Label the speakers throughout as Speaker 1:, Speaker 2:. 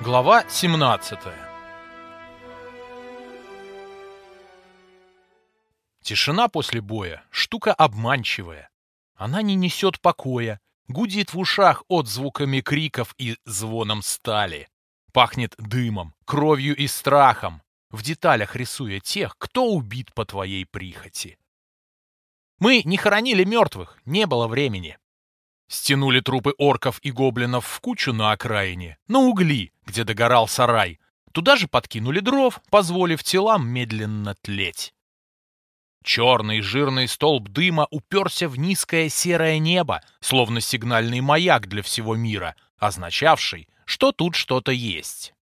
Speaker 1: Глава 17 Тишина после боя — штука обманчивая. Она не несет покоя, гудит в ушах отзвуками криков и звоном стали. Пахнет дымом, кровью и страхом, в деталях рисуя тех, кто убит по твоей прихоти. Мы не хоронили мертвых, не было времени. Стянули трупы орков и гоблинов в кучу на окраине, на угли, где догорал сарай. Туда же подкинули дров, позволив телам медленно тлеть. Черный жирный столб дыма уперся в низкое серое небо, словно сигнальный маяк для всего мира, означавший, что тут что-то есть.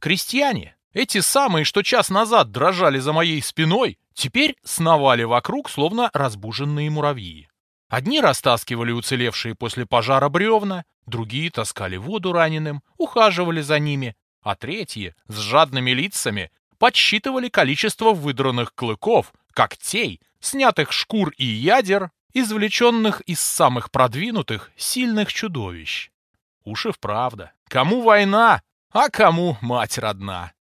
Speaker 1: Крестьяне, эти самые, что час назад дрожали за моей спиной, теперь сновали вокруг, словно разбуженные муравьи. Одни растаскивали уцелевшие после пожара бревна, другие таскали воду раненым, ухаживали за ними, а третьи, с жадными лицами, подсчитывали количество выдранных клыков, когтей, снятых шкур и ядер, извлеченных из самых продвинутых, сильных чудовищ. Уж и вправда, кому война, а кому мать родна.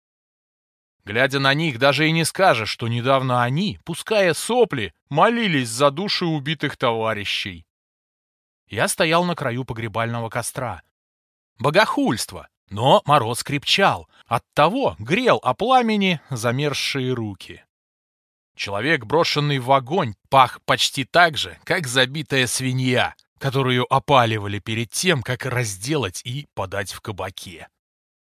Speaker 1: Глядя на них, даже и не скажешь, что недавно они, пуская сопли, молились за души убитых товарищей. Я стоял на краю погребального костра. Богохульство, но мороз крепчал, оттого грел о пламени замерзшие руки. Человек, брошенный в огонь, пах почти так же, как забитая свинья, которую опаливали перед тем, как разделать и подать в кабаке.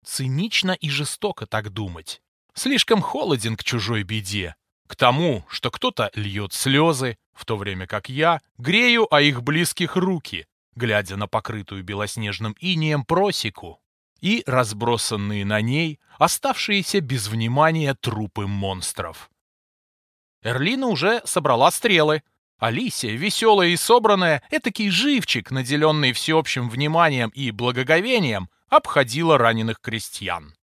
Speaker 1: Цинично и жестоко так думать слишком холоден к чужой беде, к тому, что кто-то льет слезы, в то время как я грею о их близких руки, глядя на покрытую белоснежным инеем просеку и разбросанные на ней оставшиеся без внимания трупы монстров. Эрлина уже собрала стрелы. Алисия, веселая и собранная, этакий живчик, наделенный всеобщим вниманием и благоговением, обходила раненых крестьян.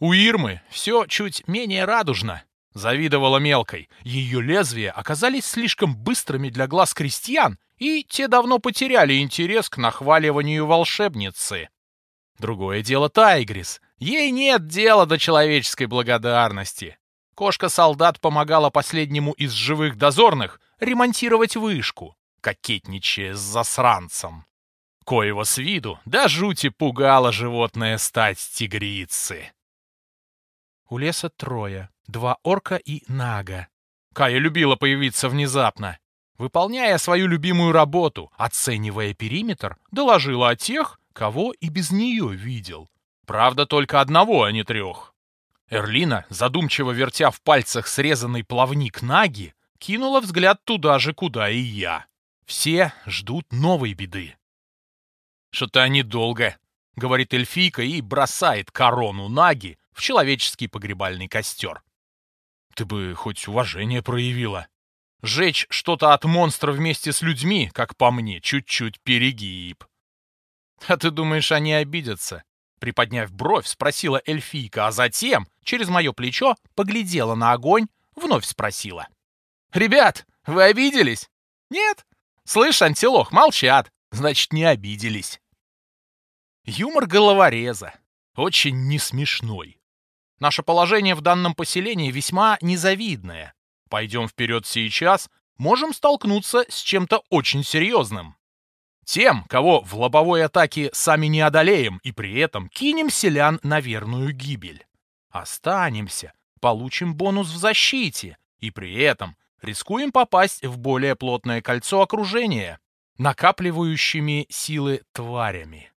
Speaker 1: У Ирмы все чуть менее радужно. Завидовала мелкой. Ее лезвия оказались слишком быстрыми для глаз крестьян, и те давно потеряли интерес к нахваливанию волшебницы. Другое дело Тайгрис. Ей нет дела до человеческой благодарности. Кошка-солдат помогала последнему из живых дозорных ремонтировать вышку, кокетничая с засранцем. Коего с виду да жути пугало животное стать тигрицы. У леса трое. Два орка и нага. Кая любила появиться внезапно. Выполняя свою любимую работу, оценивая периметр, доложила о тех, кого и без нее видел. Правда, только одного, а не трех. Эрлина, задумчиво вертя в пальцах срезанный плавник наги, кинула взгляд туда же, куда и я. Все ждут новой беды. «Что-то они долго», — говорит эльфийка и бросает корону наги в человеческий погребальный костер. Ты бы хоть уважение проявила. Жечь что-то от монстра вместе с людьми, как по мне, чуть-чуть перегиб. А ты думаешь, они обидятся? Приподняв бровь, спросила эльфийка, а затем, через мое плечо, поглядела на огонь, вновь спросила. «Ребят, вы обиделись?» «Нет?» «Слышь, антилох, молчат. Значит, не обиделись». Юмор головореза. Очень несмешной. Наше положение в данном поселении весьма незавидное. Пойдем вперед сейчас, можем столкнуться с чем-то очень серьезным. Тем, кого в лобовой атаке сами не одолеем и при этом кинем селян на верную гибель. Останемся, получим бонус в защите и при этом рискуем попасть в более плотное кольцо окружения, накапливающими силы тварями.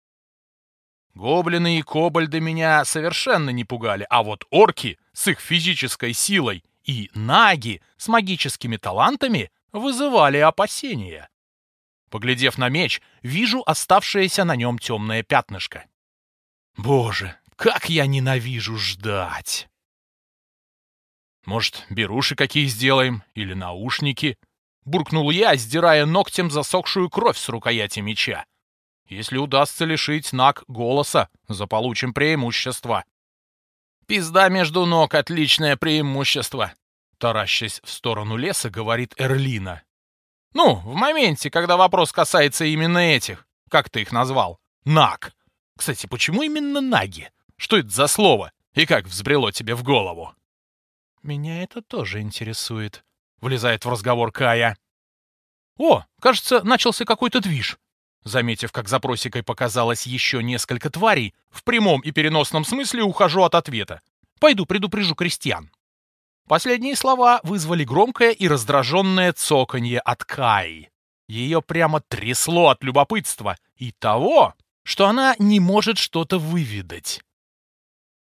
Speaker 1: Гоблины и кобальды меня совершенно не пугали, а вот орки с их физической силой и наги с магическими талантами вызывали опасения. Поглядев на меч, вижу оставшееся на нем темное пятнышко. Боже, как я ненавижу ждать! Может, беруши какие сделаем? Или наушники? Буркнул я, сдирая ногтем засохшую кровь с рукояти меча. Если удастся лишить Наг голоса, заполучим преимущество. Пизда между ног — отличное преимущество. Таращась в сторону леса, говорит Эрлина. Ну, в моменте, когда вопрос касается именно этих, как ты их назвал, Наг. Кстати, почему именно наги? Что это за слово? И как взбрело тебе в голову? Меня это тоже интересует, влезает в разговор Кая. О, кажется, начался какой-то движ. Заметив, как за просекой показалось еще несколько тварей, в прямом и переносном смысле ухожу от ответа. Пойду предупрежу крестьян. Последние слова вызвали громкое и раздраженное цоканье от Каи. Ее прямо трясло от любопытства и того, что она не может что-то выведать.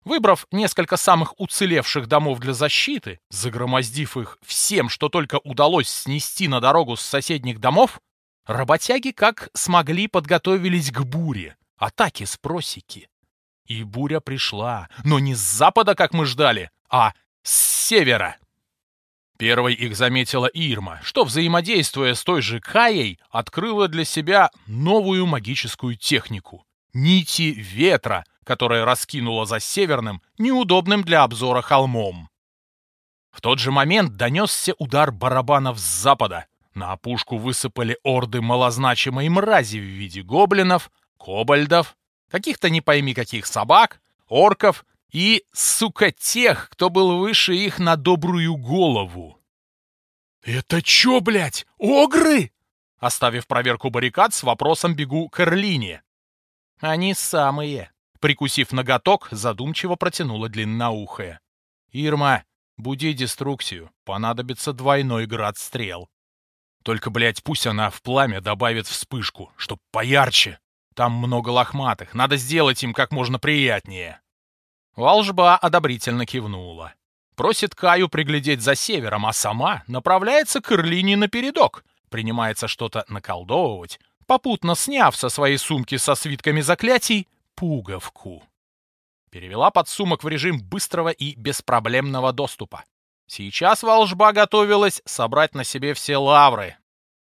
Speaker 1: Выбрав несколько самых уцелевших домов для защиты, загромоздив их всем, что только удалось снести на дорогу с соседних домов, работяги как смогли подготовились к буре, атаке с просеки. И буря пришла, но не с запада, как мы ждали, а с севера. Первой их заметила Ирма, что, взаимодействуя с той же Каей, открыла для себя новую магическую технику — нити ветра, которая раскинула за северным, неудобным для обзора холмом. В тот же момент донесся удар барабанов с запада. На опушку высыпали орды малозначимой мрази в виде гоблинов, кобальдов, каких-то не пойми каких собак, орков и, сука, тех, кто был выше их на добрую голову. «Это чё, блядь, огры?» Оставив проверку баррикад, с вопросом бегу к Эрлине. «Они самые», — прикусив ноготок, задумчиво протянула длинноухая. «Ирма, буди деструкцию, понадобится двойной град стрел». Только, блядь, пусть она в пламя добавит вспышку, чтоб поярче. Там много лохматых, надо сделать им как можно приятнее. Волжба одобрительно кивнула. Просит Каю приглядеть за севером, а сама направляется к Ирлине напередок. Принимается что-то наколдовывать, попутно сняв со своей сумки со свитками заклятий пуговку. Перевела подсумок в режим быстрого и беспроблемного доступа. Сейчас волжба готовилась собрать на себе все лавры.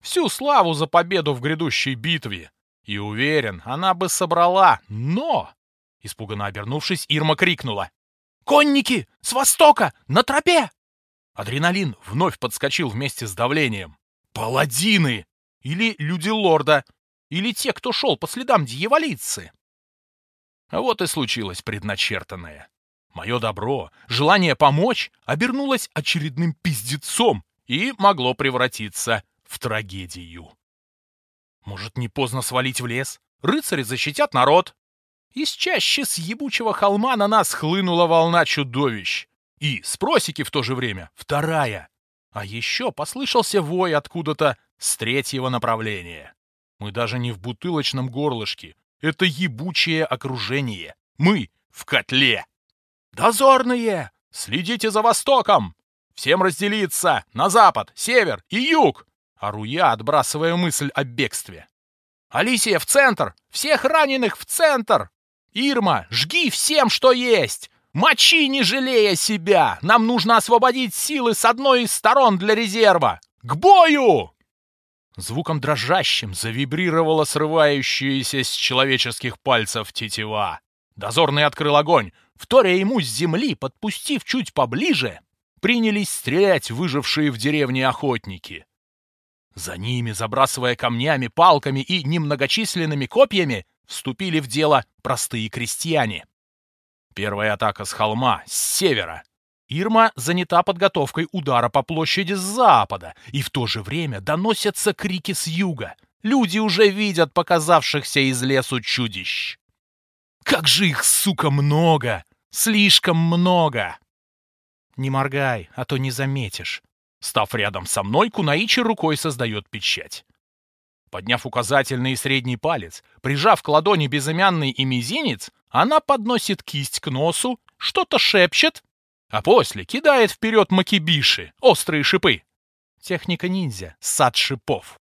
Speaker 1: Всю славу за победу в грядущей битве. И уверен, она бы собрала, но... Испуганно обернувшись, Ирма крикнула. «Конники! С востока! На тропе!» Адреналин вновь подскочил вместе с давлением. «Паладины! Или люди лорда! Или те, кто шел по следам дьяволицы!» А вот и случилось предначертанное. Мое добро, желание помочь, обернулось очередным пиздецом и могло превратиться в трагедию. Может, не поздно свалить в лес? Рыцари защитят народ. Из чаще с ебучего холма на нас хлынула волна чудовищ. И с просеки в то же время вторая. А еще послышался вой откуда-то с третьего направления. Мы даже не в бутылочном горлышке. Это ебучее окружение. Мы в котле. «Дозорные! Следите за востоком! Всем разделиться на запад, север и юг!» Ору я, отбрасывая мысль о бегстве. «Алисия, в центр! Всех раненых в центр! «Ирма, жги всем, что есть! Мочи, не жалея себя! Нам нужно освободить силы с одной из сторон для резерва! К бою!» Звуком дрожащим завибрировала срывающаяся с человеческих пальцев тетива. Дозорный открыл огонь. Вторя ему с земли, подпустив чуть поближе, принялись стрелять выжившие в деревне охотники. За ними, забрасывая камнями, палками и немногочисленными копьями, вступили в дело простые крестьяне. Первая атака с холма, с севера. Ирма занята подготовкой удара по площади с запада, и в то же время доносятся крики с юга. Люди уже видят показавшихся из лесу чудищ. Как же их, сука, много! Слишком много! Не моргай, а то не заметишь. Став рядом со мной, Кунаичи рукой создает печать. Подняв указательный и средний палец, прижав к ладони безымянный и мизинец, она подносит кисть к носу, что-то шепчет, а после кидает вперед макибиши, острые шипы. Техника ниндзя, сад шипов.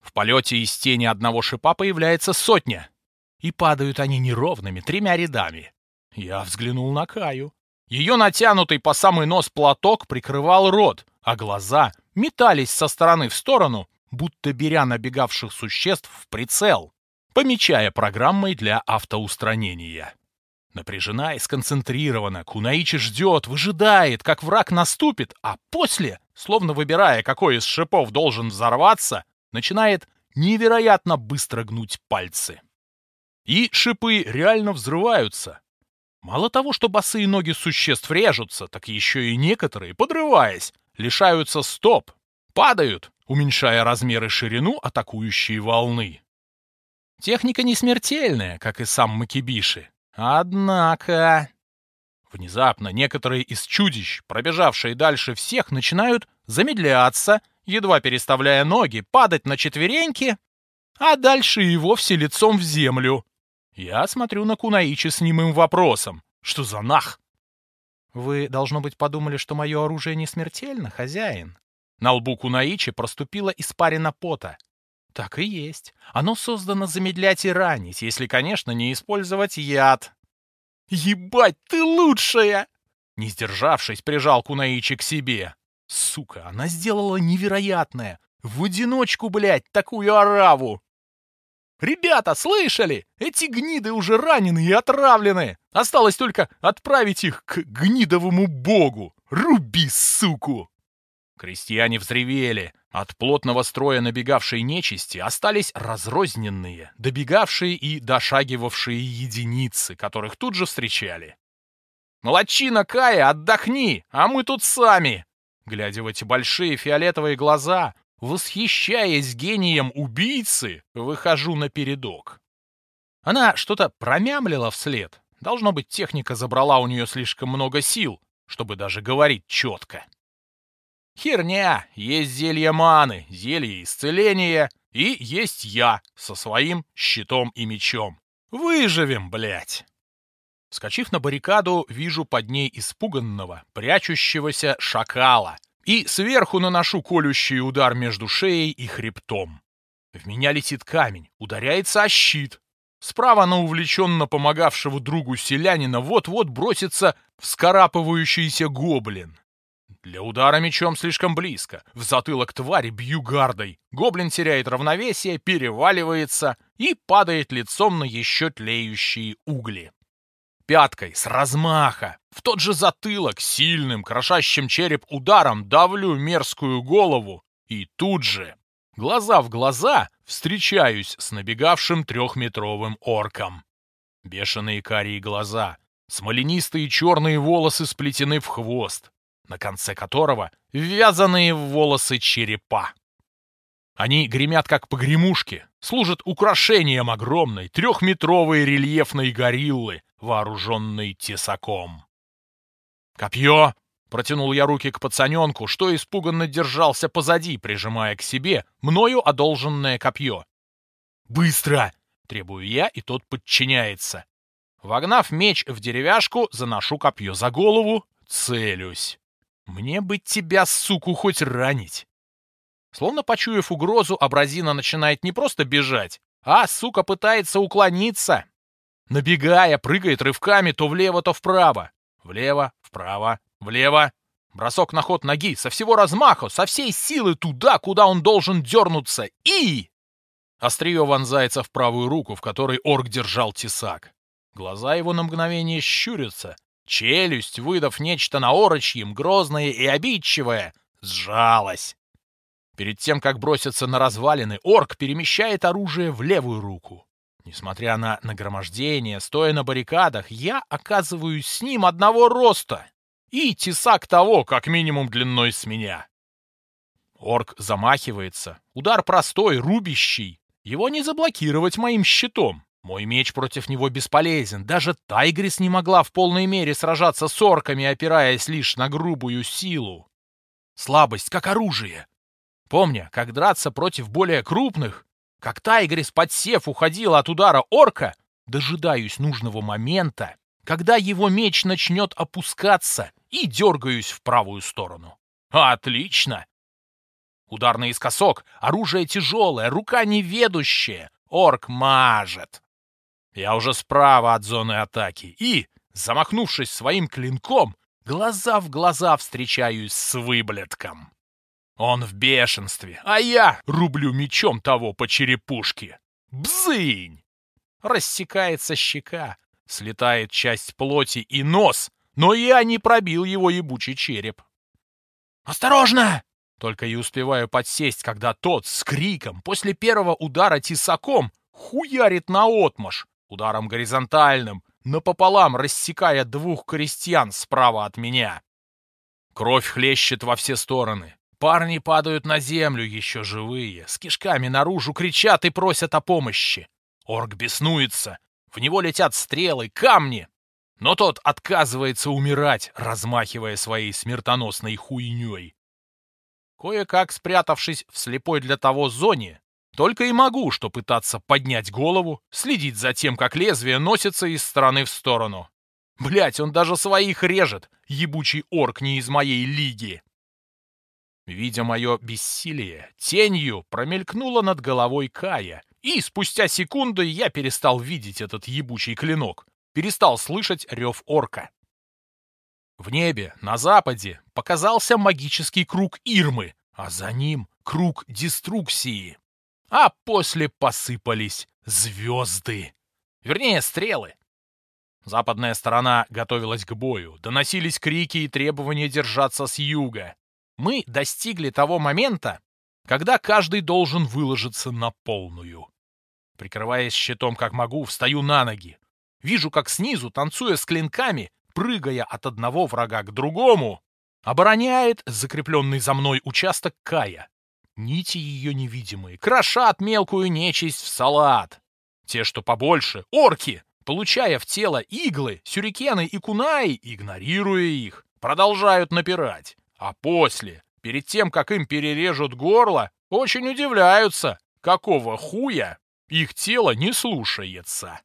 Speaker 1: В полете из тени одного шипа появляется сотня, и падают они неровными тремя рядами. Я взглянул на Каю. Ее натянутый по самый нос платок прикрывал рот, а глаза метались со стороны в сторону, будто беря набегавших существ в прицел, помечая программой для автоустранения. Напряжена и сконцентрирована, Кунаичи ждет, выжидает, как враг наступит, а после, словно выбирая, какой из шипов должен взорваться, начинает невероятно быстро гнуть пальцы. И шипы реально взрываются. Мало того, что босые ноги существ режутся, так еще и некоторые, подрываясь, лишаются стоп, падают, уменьшая размер и ширину атакующей волны. Техника не смертельная, как и сам Макибиши. Однако... Внезапно некоторые из чудищ, пробежавшие дальше всех, начинают замедляться, едва переставляя ноги, падать на четвереньки, а дальше и вовсе лицом в землю. Я смотрю на Кунаичи с немым вопросом. Что за нах? Вы, должно быть, подумали, что мое оружие не смертельно, хозяин. На лбу Кунаичи проступила испарина пота. Так и есть. Оно создано замедлять и ранить, если, конечно, не использовать яд. «Ебать, ты лучшая!» Не сдержавшись, прижал Кунаичи к себе. Сука, она сделала невероятное. В одиночку, блядь, такую ораву. «Ребята, слышали? Эти гниды уже ранены и отравлены. Осталось только отправить их к гнидовому богу. Руби, суку!» Крестьяне взревели. От плотного строя набегавшей нечисти остались разрозненные, добегавшие и дошагивавшие единицы, которых тут же встречали. «Молодчина, Кая, отдохни, а мы тут сами!» Глядя в эти большие фиолетовые глаза, восхищаясь гением убийцы, выхожу на передок. Она что-то промямлила вслед. Должно быть, техника забрала у нее слишком много сил, чтобы даже говорить четко. Херня! Есть зелье маны, зелье исцеления и есть я со своим щитом и мечом. Выживем, блядь! Скочив на баррикаду, вижу под ней испуганного, прячущегося шакала и сверху наношу колющий удар между шеей и хребтом. В меня летит камень, ударяется о щит. Справа на увлеченно помогавшего другу селянина вот-вот бросится вскарапывающийся гоблин. Для удара мечом слишком близко. В затылок твари бью гардой. Гоблин теряет равновесие, переваливается и падает лицом на еще тлеющие угли. Пяткой с размаха, в тот же затылок, сильным, крошащим череп ударом давлю мерзкую голову и тут же, глаза в глаза, встречаюсь с набегавшим трехметровым орком. Бешеные карие глаза, смоленистые черные волосы сплетены в хвост, на конце которого ввязанные в волосы черепа. Они гремят как погремушки, служат украшением огромной трехметровой рельефной гориллы, вооруженной тесаком. «Копье!» — протянул я руки к пацаненку, что испуганно держался позади, прижимая к себе мною одолженное копье. «Быстро!» — требую я, и тот подчиняется. Вогнав меч в деревяшку, заношу копье за голову, целюсь. Мне бы тебя, суку, хоть ранить. Словно почуяв угрозу, абразина начинает не просто бежать, а, сука, пытается уклониться. Набегая, прыгает рывками то влево, то вправо. Влево, вправо, влево. Бросок на ход ноги со всего размаха, со всей силы туда, куда он должен дернуться. И... Острие вонзается в правую руку, в которой орк держал тесак. Глаза его на мгновение щурятся, Челюсть, выдав нечто наорочьем, грозное и обидчивое, сжалась. Перед тем, как броситься на развалины, орк перемещает оружие в левую руку. Несмотря на нагромождение, стоя на баррикадах, я оказываюсь с ним одного роста. И тесак того, как минимум длиной с меня. Орк замахивается. Удар простой, рубящий. Его не заблокировать моим щитом. Мой меч против него бесполезен. Даже Тайгрис не могла в полной мере сражаться с орками, опираясь лишь на грубую силу. Слабость как оружие. Помня, как драться против более крупных, как Тайгрис, подсев, уходила от удара орка, дожидаюсь нужного момента, когда его меч начнет опускаться, и дергаюсь в правую сторону. Отлично! Удар наискосок, оружие тяжелое, рука неведущая, орк мажет. Я уже справа от зоны атаки и, замахнувшись своим клинком, глаза в глаза встречаюсь с выблетком. Он в бешенстве, а я рублю мечом того по черепушке. Бзынь! Рассекается щека, слетает часть плоти и нос, но я не пробил его ебучий череп. «Осторожно!» Только и успеваю подсесть, когда тот с криком после первого удара тесаком хуярит наотмашь, ударом горизонтальным, напополам рассекая двух крестьян справа от меня. Кровь хлещет во все стороны. Парни падают на землю, еще живые, с кишками наружу кричат и просят о помощи. Орк беснуется, в него летят стрелы, камни. Но тот отказывается умирать, размахивая своей смертоносной хуйней. Кое-как спрятавшись в слепой для того зоне, только и могу, что пытаться поднять голову, следить за тем, как лезвие носится из стороны в сторону. Блять, он даже своих режет, ебучий орк не из моей лиги. Видя мое бессилие, тенью промелькнула над головой Кая, и спустя секунды я перестал видеть этот ебучий клинок, перестал слышать рев орка. В небе, на западе, показался магический круг Ирмы, а за ним круг деструкции. А после посыпались звезды. Вернее, стрелы. Западная сторона готовилась к бою, доносились крики и требования держаться с юга. Мы достигли того момента, когда каждый должен выложиться на полную. Прикрываясь щитом как могу, встаю на ноги. Вижу, как снизу, танцуя с клинками, прыгая от одного врага к другому, обороняет закрепленный за мной участок Кая. Нити ее невидимые крошат мелкую нечисть в салат. Те, что побольше, орки, получая в тело иглы, сюрикены и кунаи, игнорируя их, продолжают напирать. А после, перед тем, как им перережут горло, очень удивляются, какого хуя их тело не слушается.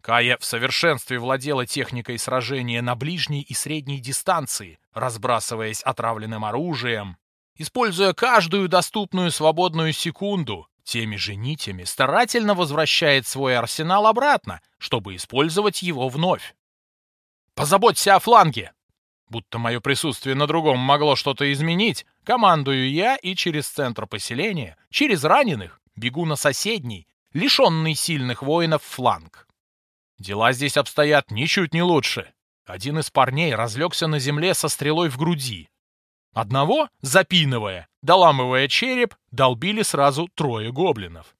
Speaker 1: Кая в совершенстве владела техникой сражения на ближней и средней дистанции, разбрасываясь отравленным оружием, используя каждую доступную свободную секунду, Теми же нитями старательно возвращает свой арсенал обратно, чтобы использовать его вновь. «Позаботься о фланге!» Будто мое присутствие на другом могло что-то изменить, командую я и через центр поселения, через раненых, бегу на соседний, лишенный сильных воинов фланг. Дела здесь обстоят ничуть не лучше. Один из парней разлегся на земле со стрелой в груди. Одного, запинывая, доламывая череп, долбили сразу трое гоблинов.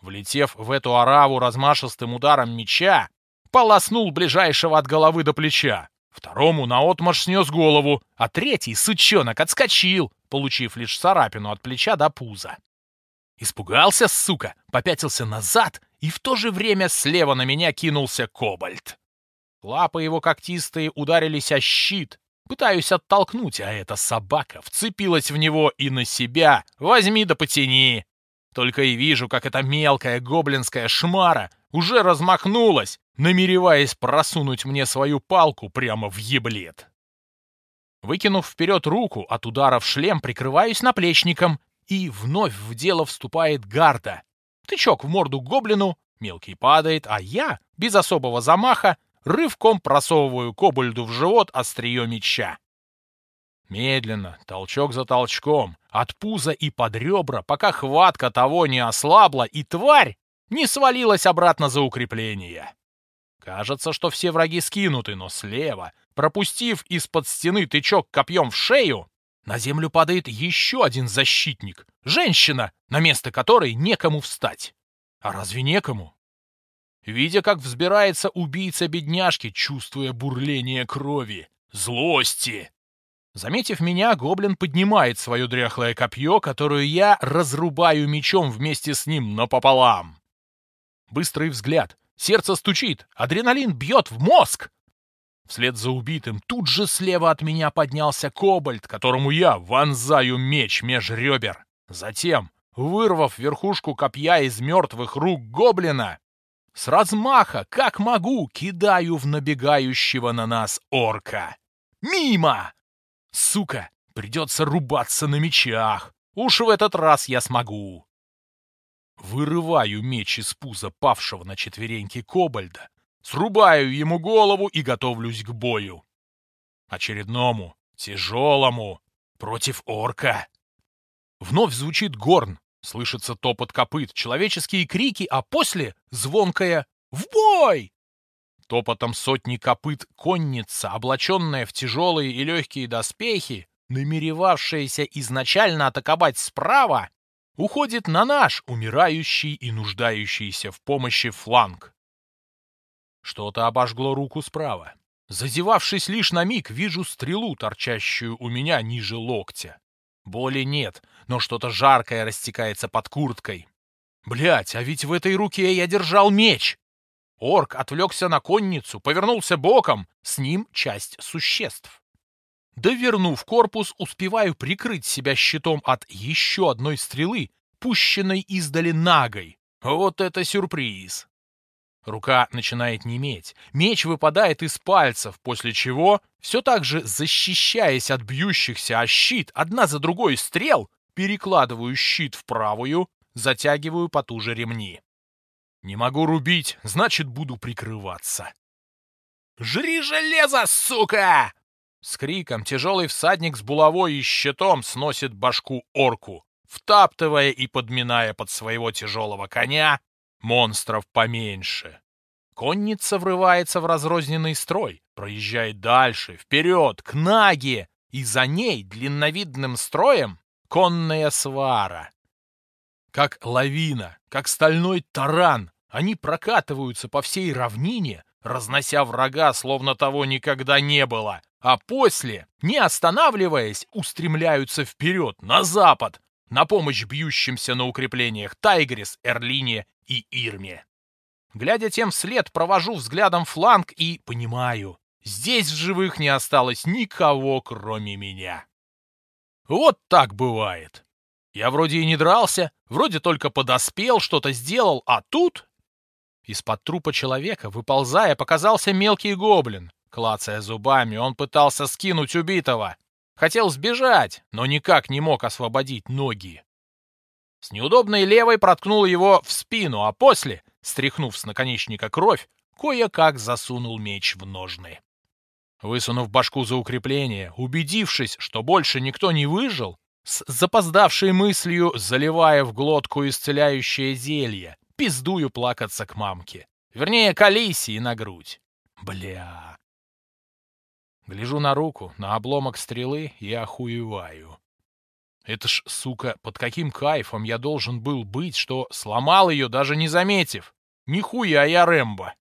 Speaker 1: Влетев в эту ораву размашистым ударом меча, полоснул ближайшего от головы до плеча. Второму наотмашь снес голову, а третий, сучонок, отскочил, получив лишь царапину от плеча до пуза. Испугался, сука, попятился назад, и в то же время слева на меня кинулся кобальт. Лапы его когтистые ударились о щит, Пытаюсь оттолкнуть, а эта собака вцепилась в него и на себя. Возьми да потяни. Только и вижу, как эта мелкая гоблинская шмара уже размахнулась, намереваясь просунуть мне свою палку прямо в еблет. Выкинув вперед руку, от удара в шлем прикрываюсь наплечником, и вновь в дело вступает гарда. Тычок в морду гоблину, мелкий падает, а я, без особого замаха, рывком просовываю кобальду в живот острие меча. Медленно, толчок за толчком, от пуза и под ребра, пока хватка того не ослабла и тварь не свалилась обратно за укрепление. Кажется, что все враги скинуты, но слева, пропустив из-под стены тычок копьем в шею, на землю падает еще один защитник. Женщина, на место которой некому встать. А разве некому? Видя, как взбирается убийца бедняжки, чувствуя бурление крови, злости. Заметив меня, гоблин поднимает свое дряхлое копье, которое я разрубаю мечом вместе с ним напополам. Быстрый взгляд. Сердце стучит, адреналин бьет в мозг. Вслед за убитым тут же слева от меня поднялся кобальт, которому я вонзаю меч меж ребер. Затем, вырвав верхушку копья из мертвых рук гоблина, с размаха, как могу, кидаю в набегающего на нас орка. Мимо! Сука, придется рубаться на мечах. Уж в этот раз я смогу. Вырываю меч из пуза павшего на четвереньки кобальда, срубаю ему голову и готовлюсь к бою. Очередному, тяжелому, против орка. Вновь звучит горн, Слышится топот копыт, человеческие крики, а после — звонкое «В бой!». Топотом сотни копыт конница, облаченная в тяжелые и легкие доспехи, намеревавшаяся изначально атаковать справа, уходит на наш умирающий и нуждающийся в помощи фланг. Что-то обожгло руку справа. Зазевавшись лишь на миг, вижу стрелу, торчащую у меня ниже локтя. Боли нет, но что-то жаркое растекается под курткой. Блять, а ведь в этой руке я держал меч! Орк отвлекся на конницу, повернулся боком, с ним часть существ. Довернув корпус, успеваю прикрыть себя щитом от еще одной стрелы, пущенной издали нагой. Вот это сюрприз! Рука начинает неметь, меч выпадает из пальцев, после чего, все так же защищаясь от бьющихся о щит одна за другой стрел, перекладываю щит в правую, затягиваю потуже ремни. Не могу рубить, значит, буду прикрываться. «Жри железо, сука!» С криком тяжелый всадник с булавой и щитом сносит башку орку, втаптывая и подминая под своего тяжелого коня монстров поменьше. Конница врывается в разрозненный строй, проезжает дальше, вперед, к Наге, и за ней длинновидным строем конная свара. Как лавина, как стальной таран, они прокатываются по всей равнине, разнося врага, словно того никогда не было, а после, не останавливаясь, устремляются вперед, на запад, на помощь бьющимся на укреплениях Тайгрис, Эрлине и Ирме. Глядя тем вслед, провожу взглядом фланг и понимаю, здесь в живых не осталось никого, кроме меня. Вот так бывает. Я вроде и не дрался, вроде только подоспел, что-то сделал, а тут... Из-под трупа человека, выползая, показался мелкий гоблин. Клацая зубами, он пытался скинуть убитого. Хотел сбежать, но никак не мог освободить ноги. С неудобной левой проткнул его в спину, а после, стряхнув с наконечника кровь, кое-как засунул меч в ножны. Высунув башку за укрепление, убедившись, что больше никто не выжил, с запоздавшей мыслью, заливая в глотку исцеляющее зелье, пиздую плакаться к мамке. Вернее, к Алисии на грудь. Бля. Гляжу на руку, на обломок стрелы и охуеваю. Это ж, сука, под каким кайфом я должен был быть, что сломал ее, даже не заметив. Нихуя я Рэмбо.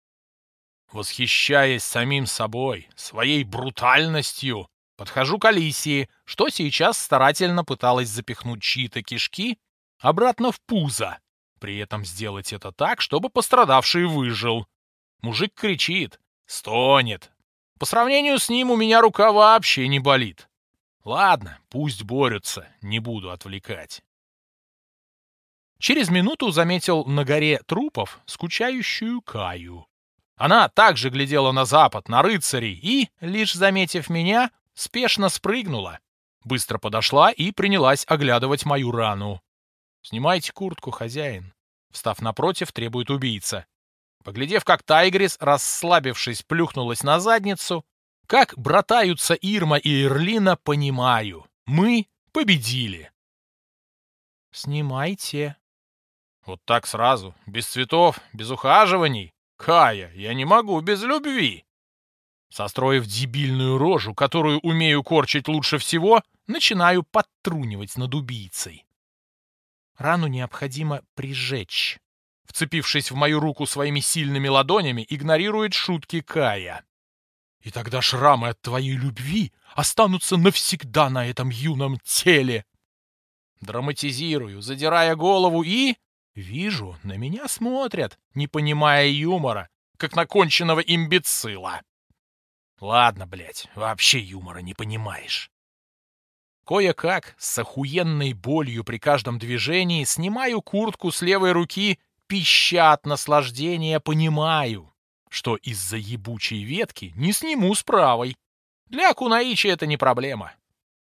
Speaker 1: Восхищаясь самим собой, своей брутальностью, подхожу к Алисии, что сейчас старательно пыталась запихнуть чьи-то кишки обратно в пузо. При этом сделать это так, чтобы пострадавший выжил. Мужик кричит, стонет, по сравнению с ним у меня рука вообще не болит. Ладно, пусть борются, не буду отвлекать. Через минуту заметил на горе трупов скучающую Каю. Она также глядела на запад, на рыцарей, и, лишь заметив меня, спешно спрыгнула. Быстро подошла и принялась оглядывать мою рану. «Снимайте куртку, хозяин», — встав напротив, требует убийца. Поглядев, как Тайгрис, расслабившись, плюхнулась на задницу, как братаются Ирма и Эрлина, понимаю. Мы победили. Снимайте. Вот так сразу, без цветов, без ухаживаний. Кая, я не могу без любви. Состроив дебильную рожу, которую умею корчить лучше всего, начинаю подтрунивать над убийцей. Рану необходимо прижечь вцепившись в мою руку своими сильными ладонями, игнорирует шутки Кая. И тогда шрамы от твоей любви останутся навсегда на этом юном теле. Драматизирую, задирая голову и... Вижу, на меня смотрят, не понимая юмора, как на конченного имбецила. Ладно, блядь, вообще юмора не понимаешь. Кое-как, с охуенной болью при каждом движении, снимаю куртку с левой руки пища от наслаждения, понимаю, что из-за ебучей ветки не сниму с правой. Для Кунаичи это не проблема.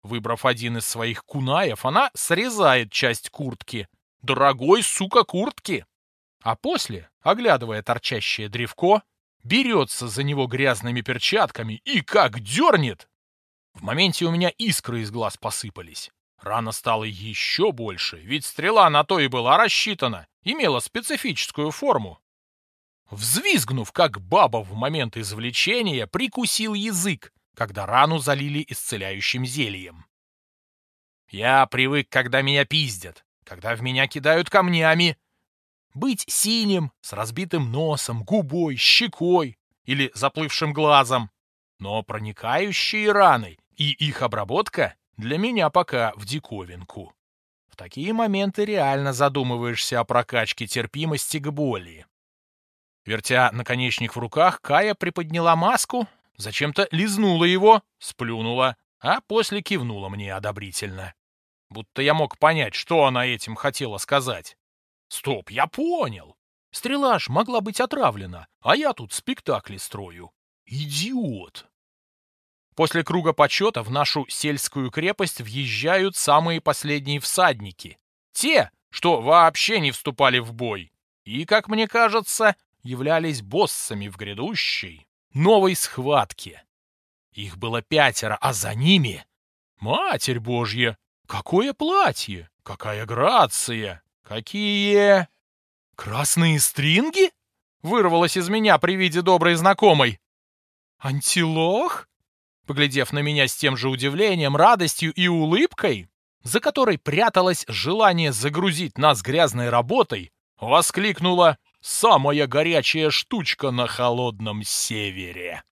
Speaker 1: Выбрав один из своих кунаев, она срезает часть куртки. Дорогой, сука, куртки! А после, оглядывая торчащее древко, берется за него грязными перчатками и как дернет! В моменте у меня искры из глаз посыпались. Рана стала еще больше, ведь стрела на то и была рассчитана, имела специфическую форму. Взвизгнув, как баба в момент извлечения, прикусил язык, когда рану залили исцеляющим зельем. Я привык, когда меня пиздят. когда в меня кидают камнями. Быть синим, с разбитым носом, губой, щекой или заплывшим глазом. Но проникающие раны и их обработка для меня пока в диковинку. В такие моменты реально задумываешься о прокачке терпимости к боли. Вертя наконечник в руках, Кая приподняла маску, зачем-то лизнула его, сплюнула, а после кивнула мне одобрительно. Будто я мог понять, что она этим хотела сказать. Стоп, я понял. Стрела ж могла быть отравлена, а я тут спектакли строю. Идиот! После круга почета в нашу сельскую крепость въезжают самые последние всадники. Те, что вообще не вступали в бой. И, как мне кажется, являлись боссами в грядущей новой схватке. Их было пятеро, а за ними... Матерь Божья! Какое платье! Какая грация! Какие... Красные стринги? Вырвалось из меня при виде доброй знакомой. Антилох? Поглядев на меня с тем же удивлением, радостью и улыбкой, за которой пряталось желание загрузить нас грязной работой, воскликнула «Самая горячая штучка на холодном севере!»